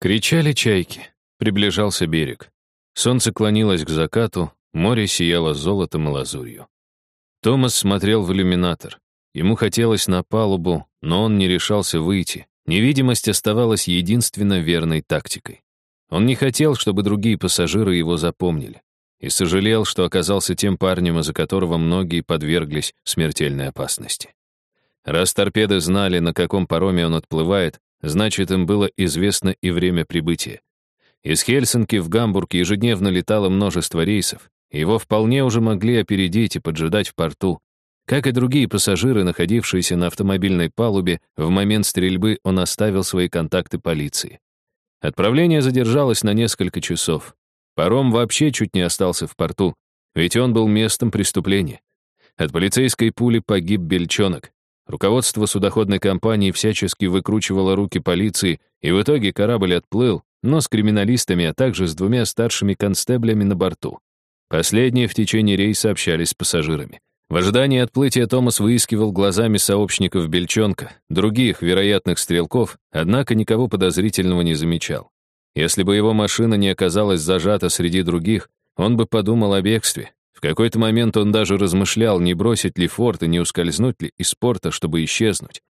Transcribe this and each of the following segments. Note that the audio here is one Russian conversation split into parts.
Кричали чайки. Приближался берег. Солнце клонилось к закату, море сияло золотом и лазурью. Томас смотрел в иллюминатор. Ему хотелось на палубу, но он не решался выйти. Невидимость оставалась единственно верной тактикой. Он не хотел, чтобы другие пассажиры его запомнили, и сожалел, что оказался тем парнем, из-за которого многие подверглись смертельной опасности. Раз торпеды знали, на каком пароме он отплывает, значит, им было известно и время прибытия. Из Хельсинки в Гамбург ежедневно летало множество рейсов. Его вполне уже могли опередить и поджидать в порту. Как и другие пассажиры, находившиеся на автомобильной палубе, в момент стрельбы он оставил свои контакты полиции. Отправление задержалось на несколько часов. Паром вообще чуть не остался в порту, ведь он был местом преступления. От полицейской пули погиб бельчонок. Руководство судоходной компании всячески выкручивало руки полиции, и в итоге корабль отплыл, но с криминалистами, а также с двумя старшими констеблями на борту. Последние в течение рейса общались с пассажирами. В ожидании отплытия Томас выискивал глазами сообщников Бельчонка, других вероятных стрелков, однако никого подозрительного не замечал. Если бы его машина не оказалась зажата среди других, он бы подумал о бегстве. В какой-то момент он даже размышлял, не бросить ли форт и не ускользнуть ли из порта, чтобы исчезнуть.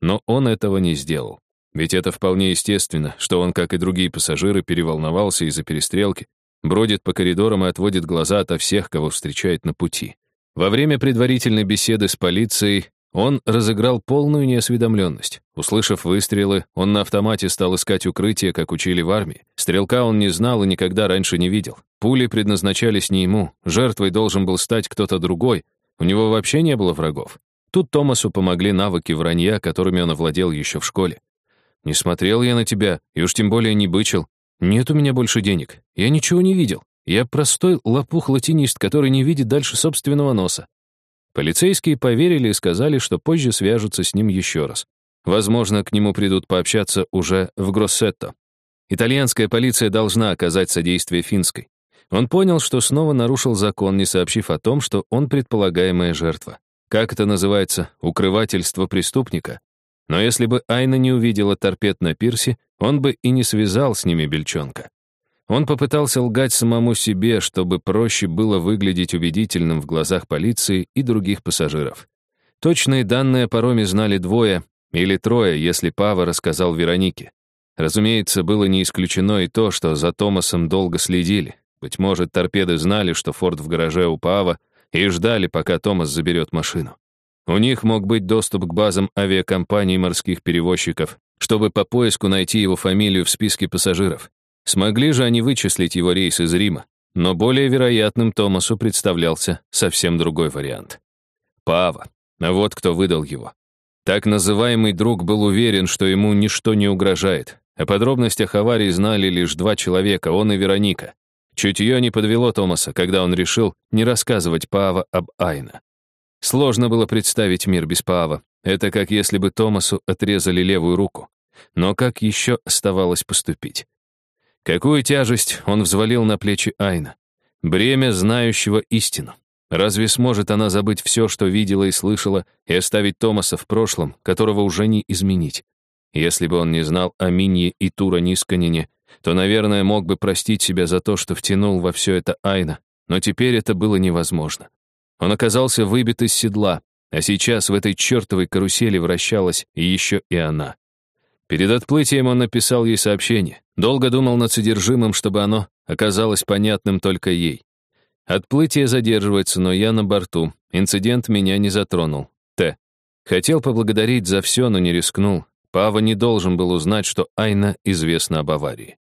Но он этого не сделал. Ведь это вполне естественно, что он, как и другие пассажиры, переволновался из-за перестрелки, бродит по коридорам и отводит глаза ото всех, кого встречает на пути. Во время предварительной беседы с полицией он разыграл полную неосведомленность. Услышав выстрелы, он на автомате стал искать укрытие, как учили в армии. Стрелка он не знал и никогда раньше не видел. Пули предназначались не ему, жертвой должен был стать кто-то другой. У него вообще не было врагов. Тут Томасу помогли навыки вранья, которыми он овладел еще в школе. Не смотрел я на тебя, и уж тем более не бычил. Нет у меня больше денег. Я ничего не видел. Я простой лопух-латинист, который не видит дальше собственного носа. Полицейские поверили и сказали, что позже свяжутся с ним еще раз. Возможно, к нему придут пообщаться уже в Гроссетто. Итальянская полиция должна оказать содействие финской. Он понял, что снова нарушил закон, не сообщив о том, что он предполагаемая жертва. Как это называется? Укрывательство преступника? Но если бы Айна не увидела торпед на пирсе, он бы и не связал с ними бельчонка. Он попытался лгать самому себе, чтобы проще было выглядеть убедительным в глазах полиции и других пассажиров. Точные данные о пароме знали двое или трое, если Пава рассказал Веронике. Разумеется, было не исключено и то, что за Томасом долго следили. Быть может, торпеды знали, что Форд в гараже у Пава, и ждали, пока Томас заберет машину. У них мог быть доступ к базам авиакомпаний морских перевозчиков, чтобы по поиску найти его фамилию в списке пассажиров. Смогли же они вычислить его рейс из Рима, но более вероятным Томасу представлялся совсем другой вариант. Пава. Вот кто выдал его. Так называемый друг был уверен, что ему ничто не угрожает. О подробностях аварии знали лишь два человека, он и Вероника. Чутье не подвело Томаса, когда он решил не рассказывать Паава об Айна. Сложно было представить мир без Паава. Это как если бы Томасу отрезали левую руку. Но как еще оставалось поступить? Какую тяжесть он взвалил на плечи Айна? Бремя знающего истину. Разве сможет она забыть все, что видела и слышала, и оставить Томаса в прошлом, которого уже не изменить? Если бы он не знал о Минье и Тура Нисканине, то, наверное, мог бы простить себя за то, что втянул во все это Айна, но теперь это было невозможно. Он оказался выбит из седла, а сейчас в этой чертовой карусели вращалась еще и она. Перед отплытием он написал ей сообщение. Долго думал над содержимым, чтобы оно оказалось понятным только ей. Отплытие задерживается, но я на борту. Инцидент меня не затронул. Т. Хотел поблагодарить за все, но не рискнул. Пава не должен был узнать, что Айна известна об аварии.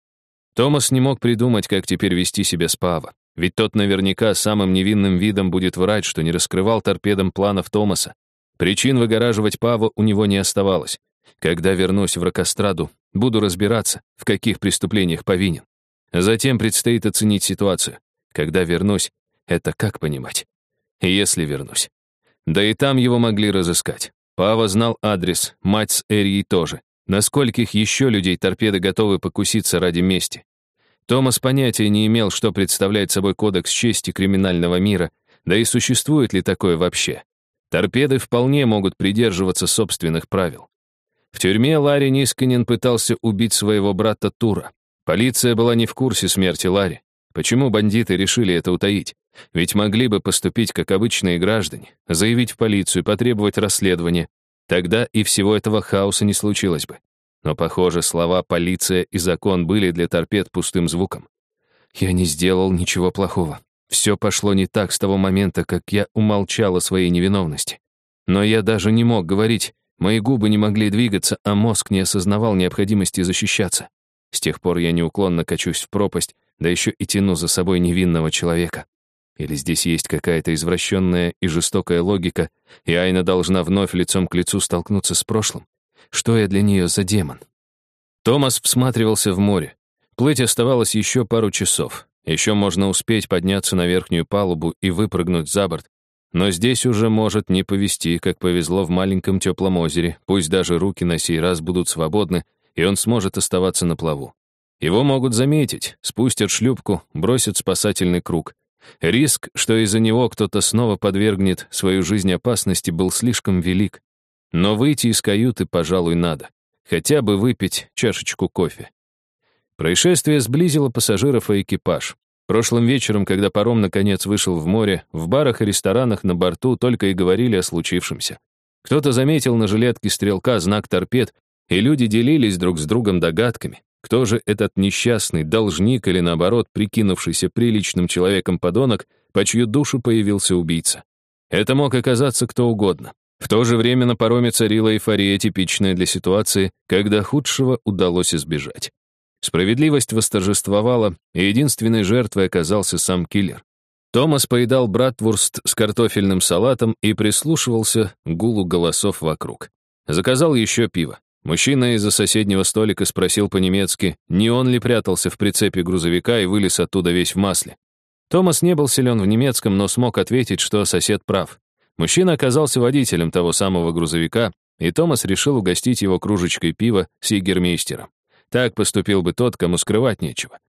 Томас не мог придумать, как теперь вести себя с Пава. Ведь тот наверняка самым невинным видом будет врать, что не раскрывал торпедом планов Томаса. Причин выгораживать Пава у него не оставалось. Когда вернусь в Рокостраду, буду разбираться, в каких преступлениях повинен. Затем предстоит оценить ситуацию. Когда вернусь, это как понимать? Если вернусь. Да и там его могли разыскать. Пава знал адрес, мать с Эрией тоже. На скольких еще людей торпеды готовы покуситься ради мести? Томас понятия не имел, что представляет собой кодекс чести криминального мира, да и существует ли такое вообще. Торпеды вполне могут придерживаться собственных правил. В тюрьме Ларри Нисканин пытался убить своего брата Тура. Полиция была не в курсе смерти Ларри. Почему бандиты решили это утаить? Ведь могли бы поступить как обычные граждане, заявить в полицию, потребовать расследования. Тогда и всего этого хаоса не случилось бы. Но, похоже, слова «полиция» и «закон» были для торпед пустым звуком. Я не сделал ничего плохого. Все пошло не так с того момента, как я умолчал о своей невиновности. Но я даже не мог говорить, мои губы не могли двигаться, а мозг не осознавал необходимости защищаться. С тех пор я неуклонно качусь в пропасть, да еще и тяну за собой невинного человека. Или здесь есть какая-то извращенная и жестокая логика, и Айна должна вновь лицом к лицу столкнуться с прошлым? Что я для нее за демон? Томас всматривался в море. Плыть оставалось еще пару часов. Еще можно успеть подняться на верхнюю палубу и выпрыгнуть за борт. Но здесь уже может не повезти, как повезло в маленьком теплом озере, пусть даже руки на сей раз будут свободны, и он сможет оставаться на плаву. Его могут заметить, спустят шлюпку, бросят спасательный круг. Риск, что из-за него кто-то снова подвергнет свою жизнь опасности, был слишком велик. Но выйти из каюты, пожалуй, надо. Хотя бы выпить чашечку кофе. Происшествие сблизило пассажиров и экипаж. Прошлым вечером, когда паром наконец вышел в море, в барах и ресторанах на борту только и говорили о случившемся. Кто-то заметил на жилетке стрелка знак торпед, и люди делились друг с другом догадками, кто же этот несчастный должник или, наоборот, прикинувшийся приличным человеком подонок, по чью душу появился убийца. Это мог оказаться кто угодно. В то же время на пароме царила эйфория, типичная для ситуации, когда худшего удалось избежать. Справедливость восторжествовала, и единственной жертвой оказался сам киллер. Томас поедал братвурст с картофельным салатом и прислушивался к гулу голосов вокруг. Заказал еще пиво. Мужчина из-за соседнего столика спросил по-немецки, не он ли прятался в прицепе грузовика и вылез оттуда весь в масле. Томас не был силен в немецком, но смог ответить, что сосед прав. Мужчина оказался водителем того самого грузовика, и Томас решил угостить его кружечкой пива с егермейстером. Так поступил бы тот, кому скрывать нечего.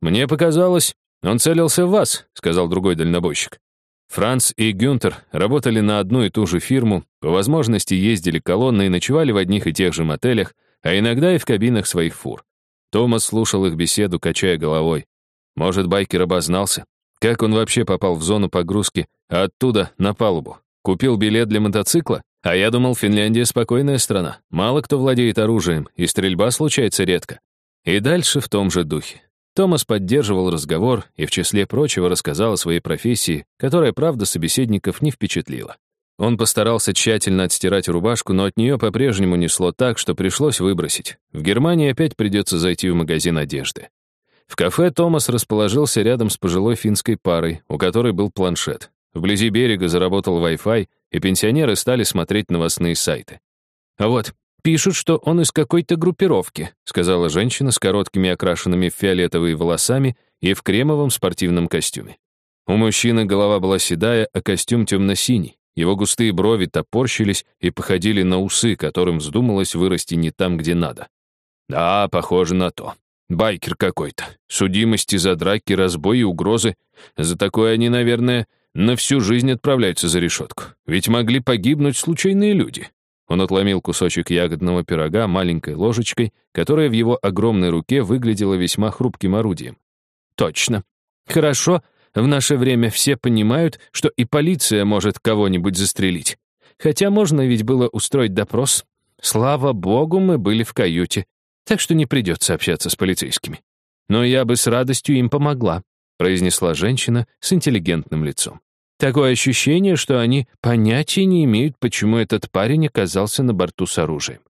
«Мне показалось, он целился в вас», — сказал другой дальнобойщик. Франц и Гюнтер работали на одну и ту же фирму, по возможности ездили колонны и ночевали в одних и тех же мотелях, а иногда и в кабинах своих фур. Томас слушал их беседу, качая головой. Может, байкер обознался? Как он вообще попал в зону погрузки, а оттуда на палубу? Купил билет для мотоцикла? А я думал, Финляндия спокойная страна. Мало кто владеет оружием, и стрельба случается редко. И дальше в том же духе. Томас поддерживал разговор и, в числе прочего, рассказал о своей профессии, которая, правда, собеседников не впечатлила. Он постарался тщательно отстирать рубашку, но от нее по-прежнему несло так, что пришлось выбросить. В Германии опять придется зайти в магазин одежды. В кафе Томас расположился рядом с пожилой финской парой, у которой был планшет. Вблизи берега заработал Wi-Fi, и пенсионеры стали смотреть новостные сайты. А вот, пишут, что он из какой-то группировки», сказала женщина с короткими окрашенными в фиолетовые волосами и в кремовом спортивном костюме. У мужчины голова была седая, а костюм темно-синий. Его густые брови топорщились и походили на усы, которым вздумалось вырасти не там, где надо. Да, похоже на то. Байкер какой-то. Судимости за драки, разбой и угрозы. За такое они, наверное, на всю жизнь отправляются за решетку. Ведь могли погибнуть случайные люди. Он отломил кусочек ягодного пирога маленькой ложечкой, которая в его огромной руке выглядела весьма хрупким орудием. Точно. Хорошо, в наше время все понимают, что и полиция может кого-нибудь застрелить. Хотя можно ведь было устроить допрос. Слава богу, мы были в каюте, так что не придется общаться с полицейскими. Но я бы с радостью им помогла произнесла женщина с интеллигентным лицом. Такое ощущение, что они понятия не имеют, почему этот парень оказался на борту с оружием.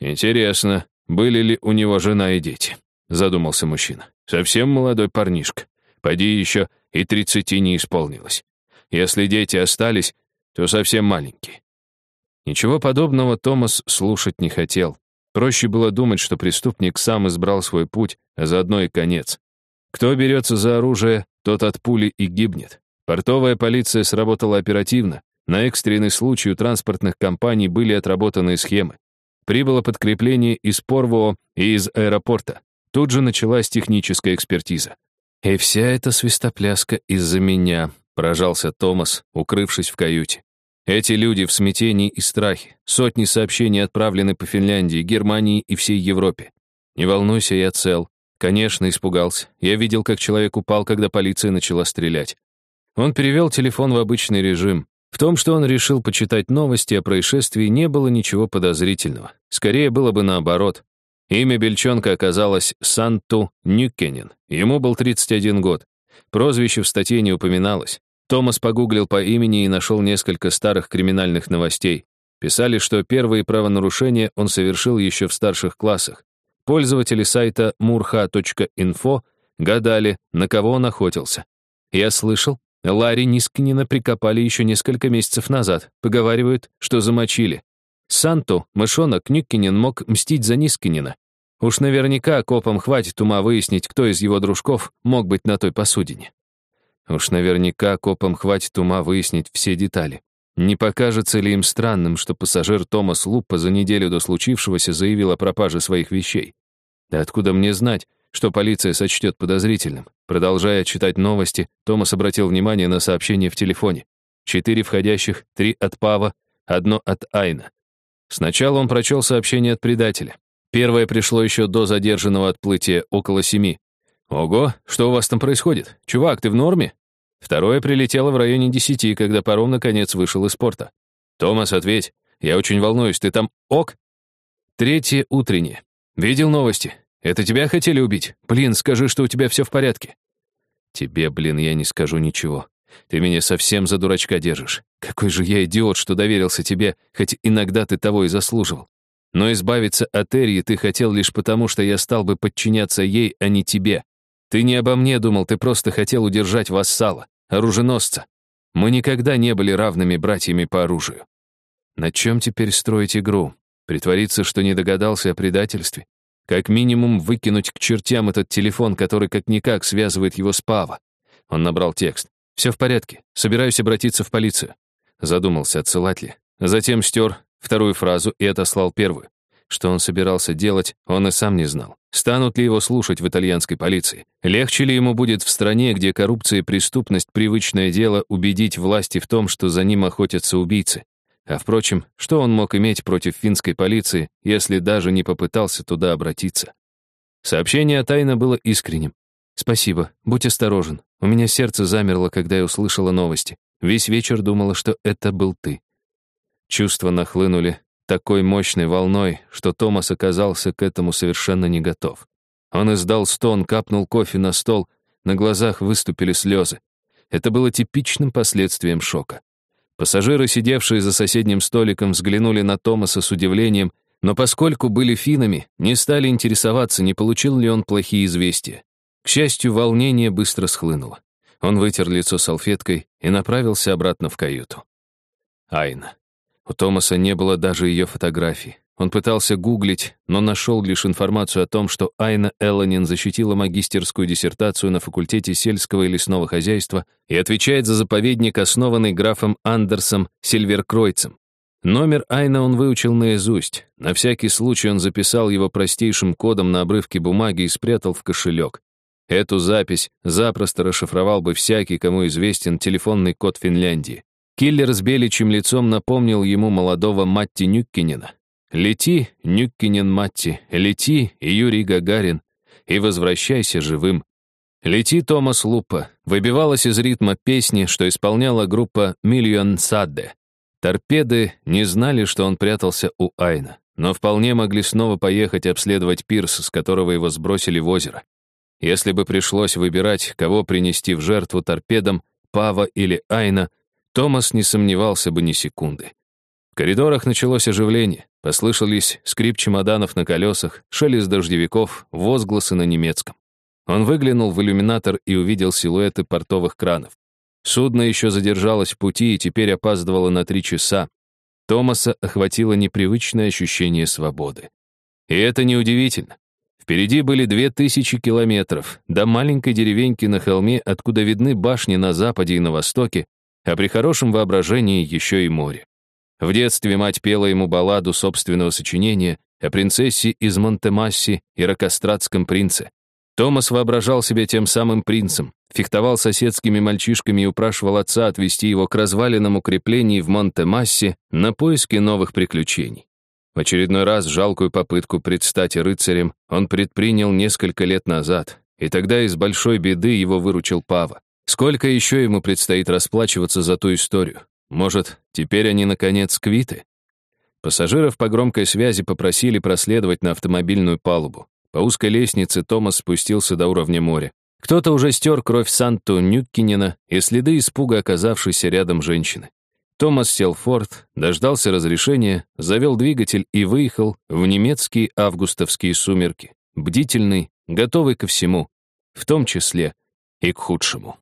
Интересно, были ли у него жена и дети? Задумался мужчина. Совсем молодой парнишка. Поди еще и тридцати не исполнилось. Если дети остались, то совсем маленькие. Ничего подобного Томас слушать не хотел. Проще было думать, что преступник сам избрал свой путь, а заодно и конец. Кто берется за оружие, тот от пули и гибнет. Портовая полиция сработала оперативно. На экстренный случай у транспортных компаний были отработаны схемы. Прибыло подкрепление из Порво и из аэропорта. Тут же началась техническая экспертиза. «И вся эта свистопляска из-за меня», — поражался Томас, укрывшись в каюте. Эти люди в смятении и страхе. Сотни сообщений отправлены по Финляндии, Германии и всей Европе. Не волнуйся, я цел. Конечно, испугался. Я видел, как человек упал, когда полиция начала стрелять. Он перевел телефон в обычный режим. В том, что он решил почитать новости о происшествии, не было ничего подозрительного. Скорее было бы наоборот. Имя бельчонка оказалось Санту Нюккенен. Ему был 31 год. Прозвище в статье не упоминалось. Томас погуглил по имени и нашел несколько старых криминальных новостей. Писали, что первые правонарушения он совершил еще в старших классах. Пользователи сайта murha.info гадали, на кого он охотился. Я слышал, Ларри Нискнина прикопали еще несколько месяцев назад. Поговаривают, что замочили. Санту, мышонок Нюккинин мог мстить за Нискинина. Уж наверняка копам хватит ума выяснить, кто из его дружков мог быть на той посудине. Уж наверняка копам хватит ума выяснить все детали. Не покажется ли им странным, что пассажир Томас Луппа за неделю до случившегося заявил о пропаже своих вещей? Да откуда мне знать, что полиция сочтет подозрительным? Продолжая читать новости, Томас обратил внимание на сообщение в телефоне. Четыре входящих, три от Пава, одно от Айна. Сначала он прочел сообщение от предателя. Первое пришло еще до задержанного отплытия, около семи. «Ого, что у вас там происходит? Чувак, ты в норме?» Второе прилетело в районе десяти, когда паром наконец вышел из порта. «Томас, ответь. Я очень волнуюсь. Ты там ок?» Третье утреннее. «Видел новости? Это тебя хотели убить? Блин, скажи, что у тебя все в порядке». «Тебе, блин, я не скажу ничего. Ты меня совсем за дурачка держишь. Какой же я идиот, что доверился тебе, хоть иногда ты того и заслуживал. Но избавиться от Эрии ты хотел лишь потому, что я стал бы подчиняться ей, а не тебе. Ты не обо мне думал, ты просто хотел удержать вассала, оруженосца. Мы никогда не были равными братьями по оружию. На чем теперь строить игру? Притвориться, что не догадался о предательстве? Как минимум выкинуть к чертям этот телефон, который как-никак связывает его с Пава. Он набрал текст. «Все в порядке. Собираюсь обратиться в полицию». Задумался, отсылать ли. Затем стер вторую фразу и отослал первую. Что он собирался делать, он и сам не знал. Станут ли его слушать в итальянской полиции? Легче ли ему будет в стране, где коррупция и преступность — привычное дело, убедить власти в том, что за ним охотятся убийцы? А впрочем, что он мог иметь против финской полиции, если даже не попытался туда обратиться? Сообщение от Тайна было искренним. «Спасибо, будь осторожен. У меня сердце замерло, когда я услышала новости. Весь вечер думала, что это был ты. Чувства нахлынули такой мощной волной, что Томас оказался к этому совершенно не готов. Он издал стон, капнул кофе на стол, на глазах выступили слезы. Это было типичным последствием шока. Пассажиры, сидевшие за соседним столиком, взглянули на Томаса с удивлением, но поскольку были финами, не стали интересоваться, не получил ли он плохие известия. К счастью, волнение быстро схлынуло. Он вытер лицо салфеткой и направился обратно в каюту. Айна. У Томаса не было даже ее фотографий. Он пытался гуглить, но нашел лишь информацию о том, что Айна Элланин защитила магистерскую диссертацию на факультете сельского и лесного хозяйства и отвечает за заповедник, основанный графом Андерсом Сильверкройцем. Номер Айна он выучил наизусть. На всякий случай он записал его простейшим кодом на обрывке бумаги и спрятал в кошелек. Эту запись запросто расшифровал бы всякий, кому известен телефонный код Финляндии. Киллер с беличьим лицом напомнил ему молодого Матти Нюккинена. «Лети, Нюккинен Матти, лети, Юрий Гагарин, и возвращайся живым». «Лети, Томас Лупа» выбивалась из ритма песни, что исполняла группа «Миллион Садде». Торпеды не знали, что он прятался у Айна, но вполне могли снова поехать обследовать пирс, с которого его сбросили в озеро. Если бы пришлось выбирать, кого принести в жертву торпедам, Пава или Айна — Томас не сомневался бы ни секунды. В коридорах началось оживление. Послышались скрип чемоданов на колесах, шелест дождевиков, возгласы на немецком. Он выглянул в иллюминатор и увидел силуэты портовых кранов. Судно еще задержалось в пути и теперь опаздывало на три часа. Томаса охватило непривычное ощущение свободы. И это неудивительно. Впереди были две тысячи километров, до маленькой деревеньки на холме, откуда видны башни на западе и на востоке, а при хорошем воображении еще и море. В детстве мать пела ему балладу собственного сочинения о принцессе из Монтемасси и ракостратском принце. Томас воображал себя тем самым принцем, фехтовал соседскими мальчишками и упрашивал отца отвезти его к развалинам укреплений в Монте-Массе на поиски новых приключений. В очередной раз жалкую попытку предстать рыцарем он предпринял несколько лет назад, и тогда из большой беды его выручил Пава. Сколько еще ему предстоит расплачиваться за ту историю? Может, теперь они, наконец, квиты? Пассажиров по громкой связи попросили проследовать на автомобильную палубу. По узкой лестнице Томас спустился до уровня моря. Кто-то уже стер кровь Санту Нюккинена и следы испуга оказавшейся рядом женщины. Томас сел в форт, дождался разрешения, завел двигатель и выехал в немецкие августовские сумерки, бдительный, готовый ко всему, в том числе и к худшему.